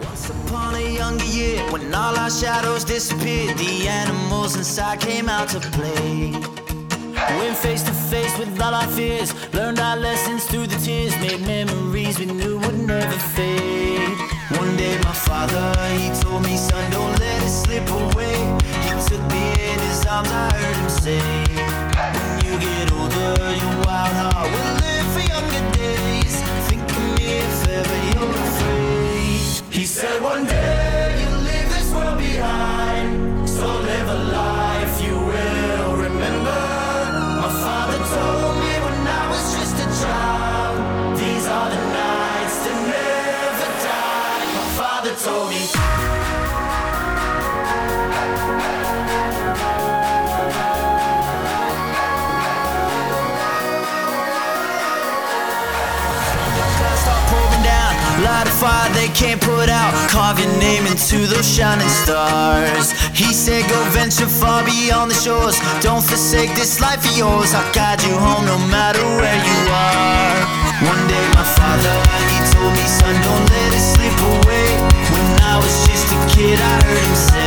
Once upon a younger year, when all our shadows disappeared, the animals inside came out to play. Went face to face with all our fears, learned our lessons through the tears, made memories we knew would never fade. One day, my father, he told me, son, don't let it slip away. He took me in his arms, I heard him say, they can't put out. Carve your name into those shining stars. He said, Go venture far beyond the shores. Don't forsake this life of yours. I'll guide you home no matter where curtain